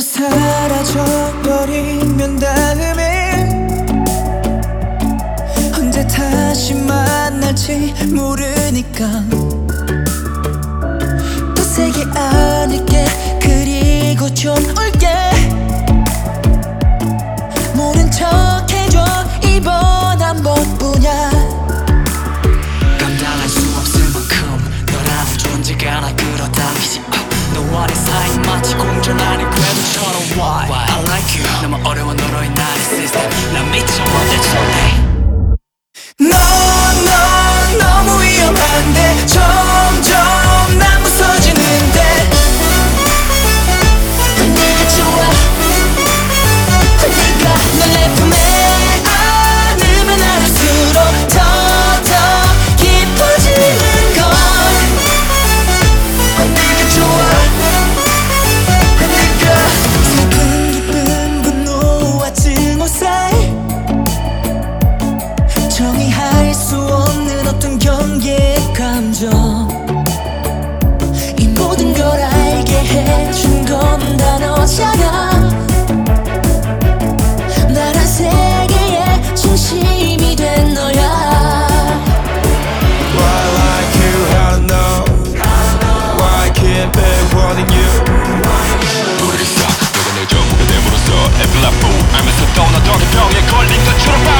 또 사라져버리면 다음에 언제 다시 만날지 모르니까 더 세게 안을게 그리고 좀 울게 모른 척 해줘 이번 한 번뿐이야 감당할 수 없을 만큼 너라는 존재가 날 끌어당기지 아, 너와 내 사이 마치 공전 안의 궤도처럼 Why? I like you 너 정의할 수 없는 너나 덕에 병에 걸린 것처럼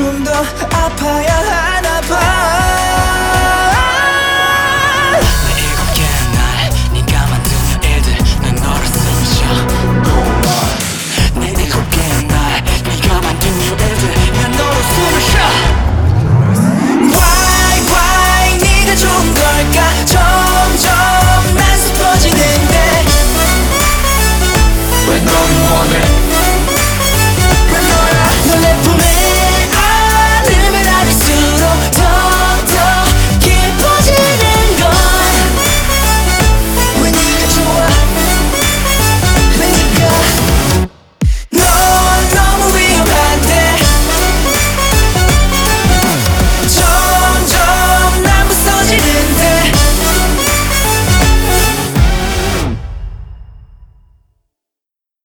좀 더 아파야 할